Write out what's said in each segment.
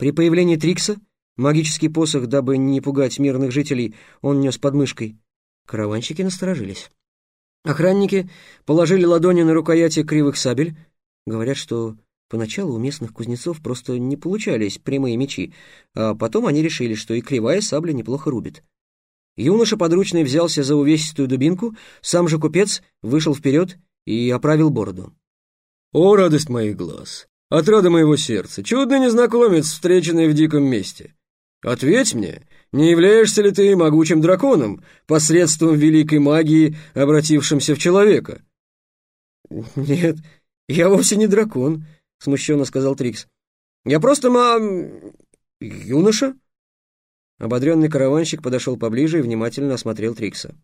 При появлении Трикса магический посох, дабы не пугать мирных жителей, он нес под мышкой. Караванщики насторожились. Охранники положили ладони на рукояти кривых сабель. Говорят, что поначалу у местных кузнецов просто не получались прямые мечи, а потом они решили, что и кривая сабля неплохо рубит. Юноша подручный взялся за увесистую дубинку, сам же купец вышел вперед и оправил бороду. «О, радость моих глаз! Отрада моего сердца! Чудный незнакомец, встреченный в диком месте! Ответь мне, не являешься ли ты могучим драконом, посредством великой магии, обратившимся в человека?» «Нет, я вовсе не дракон», — смущенно сказал Трикс. «Я просто ма... юноша». Ободренный караванщик подошел поближе и внимательно осмотрел Трикса.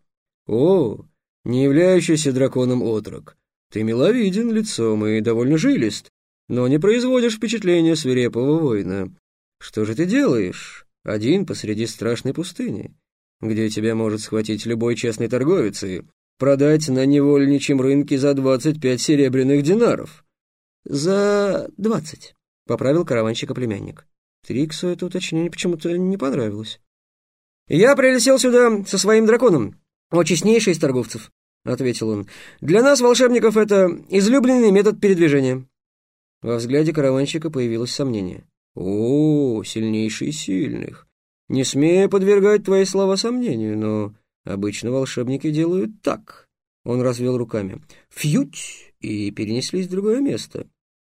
«О, не являющийся драконом отрок, ты миловиден лицом и довольно жилист, но не производишь впечатления свирепого воина. Что же ты делаешь?» один посреди страшной пустыни, где тебя может схватить любой честный торговец и продать на невольничьем рынке за двадцать пять серебряных динаров. «За двадцать», — поправил караванщика племянник. Триксу это уточнение почему-то не понравилось. «Я прилетел сюда со своим драконом, о честнейший из торговцев», — ответил он. «Для нас, волшебников, это излюбленный метод передвижения». Во взгляде караванщика появилось сомнение. «О, сильнейший сильных! Не смею подвергать твои слова сомнению, но обычно волшебники делают так». Он развел руками. «Фьють!» и перенеслись в другое место.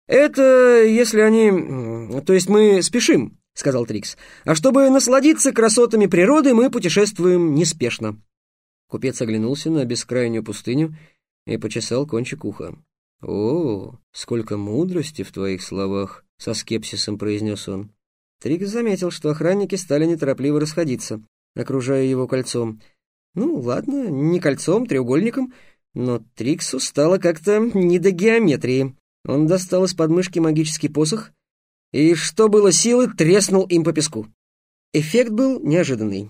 «Это если они... То есть мы спешим», — сказал Трикс. «А чтобы насладиться красотами природы, мы путешествуем неспешно». Купец оглянулся на бескрайнюю пустыню и почесал кончик уха. «О, сколько мудрости в твоих словах!» — со скепсисом произнес он. Трикс заметил, что охранники стали неторопливо расходиться, окружая его кольцом. Ну, ладно, не кольцом, треугольником, но Триксу стало как-то не до геометрии. Он достал из подмышки магический посох и, что было силы, треснул им по песку. Эффект был неожиданный.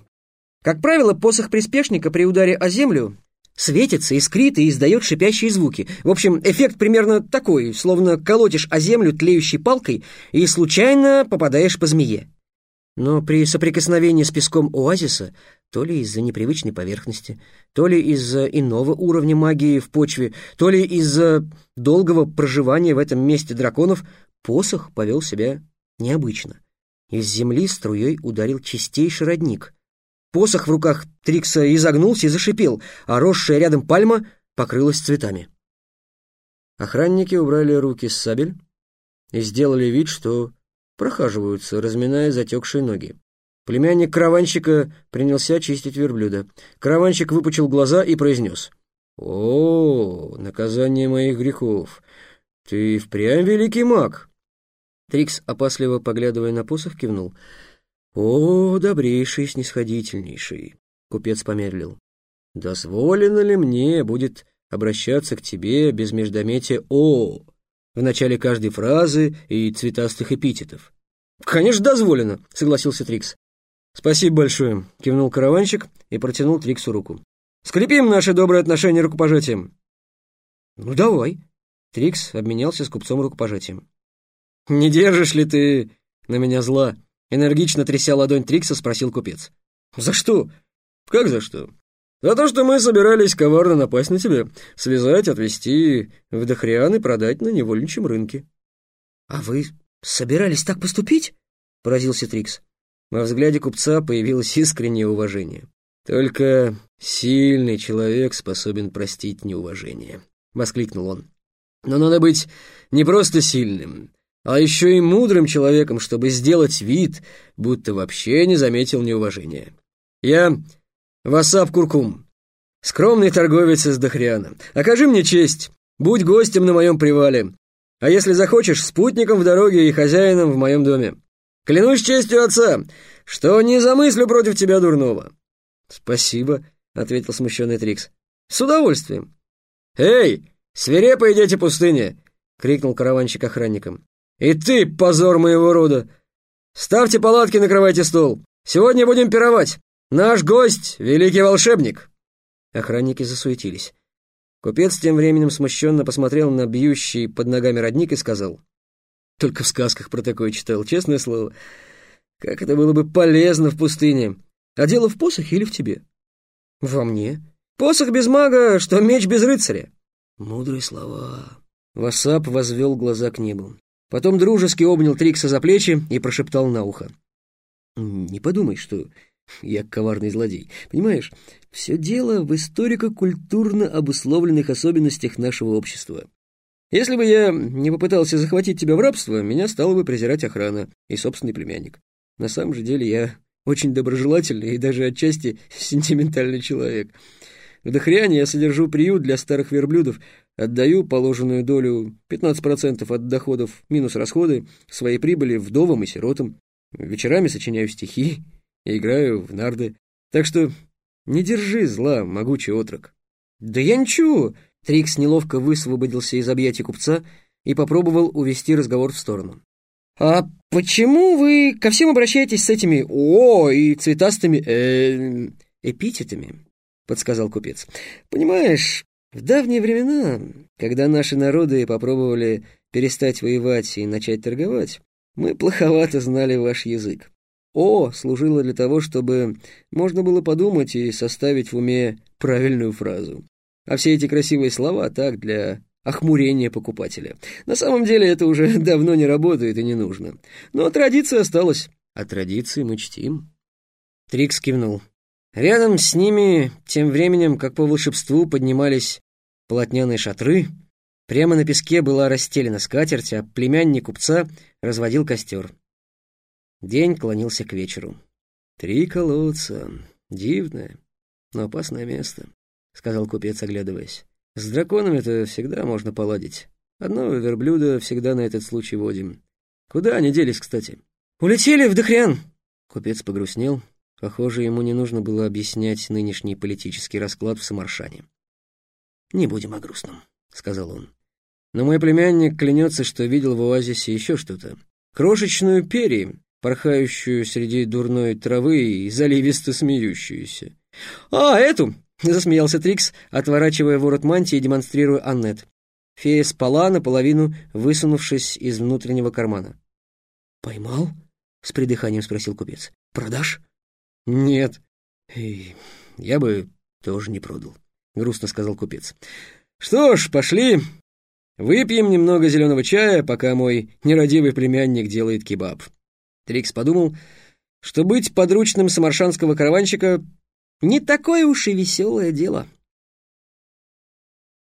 Как правило, посох приспешника при ударе о землю светится, искрит и издает шипящие звуки. В общем, эффект примерно такой, словно колотишь о землю тлеющей палкой и случайно попадаешь по змее. Но при соприкосновении с песком оазиса, то ли из-за непривычной поверхности, то ли из-за иного уровня магии в почве, то ли из-за долгого проживания в этом месте драконов, посох повел себя необычно. Из земли струей ударил чистейший родник — Посох в руках Трикса изогнулся и зашипел, а росшая рядом пальма покрылась цветами. Охранники убрали руки с сабель и сделали вид, что прохаживаются, разминая затекшие ноги. Племянник караванщика принялся чистить верблюда. Караванщик выпучил глаза и произнес. «О, наказание моих грехов! Ты впрямь великий маг!» Трикс, опасливо поглядывая на посох, кивнул — «О, добрейший, снисходительнейший!» — купец помедлил. «Дозволено ли мне будет обращаться к тебе без междометия «о» в начале каждой фразы и цветастых эпитетов?» «Конечно, дозволено!» — согласился Трикс. «Спасибо большое!» — кивнул караванщик и протянул Триксу руку. «Скрепим наши добрые отношения рукопожатием!» «Ну, давай!» — Трикс обменялся с купцом рукопожатием. «Не держишь ли ты на меня зла?» Энергично тряся ладонь Трикса, спросил купец. «За что?» «Как за что?» «За то, что мы собирались коварно напасть на тебя, связать, отвезти в Дохриан и продать на невольничьем рынке». «А вы собирались так поступить?» — поразился Трикс. Во взгляде купца появилось искреннее уважение. «Только сильный человек способен простить неуважение», — воскликнул он. «Но надо быть не просто сильным, а еще и мудрым человеком, чтобы сделать вид, будто вообще не заметил неуважения. Я Васап Куркум, скромный торговец из Дахриана. Окажи мне честь, будь гостем на моем привале, а если захочешь, спутником в дороге и хозяином в моем доме. Клянусь честью отца, что не замыслю против тебя дурного». «Спасибо», — ответил смущенный Трикс. «С удовольствием». «Эй, свирепые дети пустыни!» — крикнул караванщик охранникам. «И ты, позор моего рода! Ставьте палатки, накрывайте стол. Сегодня будем пировать. Наш гость — великий волшебник!» Охранники засуетились. Купец тем временем смущенно посмотрел на бьющий под ногами родник и сказал. Только в сказках про такое читал, честное слово. Как это было бы полезно в пустыне. А дело в посохе или в тебе? Во мне. Посох без мага, что меч без рыцаря. Мудрые слова. Васап возвел глаза к небу. Потом дружески обнял Трикса за плечи и прошептал на ухо. «Не подумай, что я коварный злодей. Понимаешь, все дело в историко-культурно обусловленных особенностях нашего общества. Если бы я не попытался захватить тебя в рабство, меня стала бы презирать охрана и собственный племянник. На самом же деле я очень доброжелательный и даже отчасти сентиментальный человек. В Дохряне я содержу приют для старых верблюдов, отдаю положенную долю 15% от доходов минус расходы своей прибыли вдовам и сиротам. Вечерами сочиняю стихи и играю в нарды. Так что не держи зла, могучий отрок. Да я ничего. Трикс неловко высвободился из объятий купца и попробовал увести разговор в сторону. «А почему вы ко всем обращаетесь с этими «о» и цветастыми э, эпитетами?» — подсказал купец. «Понимаешь, в давние времена, когда наши народы попробовали перестать воевать и начать торговать, мы плоховато знали ваш язык. «О» служило для того, чтобы можно было подумать и составить в уме правильную фразу. А все эти красивые слова так для охмурения покупателя. На самом деле это уже давно не работает и не нужно. Но традиция осталась. А традиции мы чтим. Трикс кивнул. Рядом с ними, тем временем, как по волшебству, поднимались полотняные шатры. Прямо на песке была расстелена скатерть, а племянник купца разводил костер. День клонился к вечеру. «Три колодца. Дивное, но опасное место», — сказал купец, оглядываясь. С драконами-то всегда можно поладить. Одного верблюда всегда на этот случай водим. Куда они делись, кстати? Улетели в Дохрян. Купец погрустнел. Похоже, ему не нужно было объяснять нынешний политический расклад в Самаршане. «Не будем о грустном», — сказал он. Но мой племянник клянется, что видел в оазисе еще что-то. Крошечную перья, порхающую среди дурной травы и заливисто смеющуюся. «А, эту!» — засмеялся Трикс, отворачивая ворот мантии и демонстрируя Аннет. Фея спала, наполовину высунувшись из внутреннего кармана. «Поймал?» — с придыханием спросил купец. «Продашь?» «Нет, я бы тоже не продал», — грустно сказал купец. «Что ж, пошли, выпьем немного зеленого чая, пока мой нерадивый племянник делает кебаб». Трикс подумал, что быть подручным самаршанского караванщика не такое уж и веселое дело.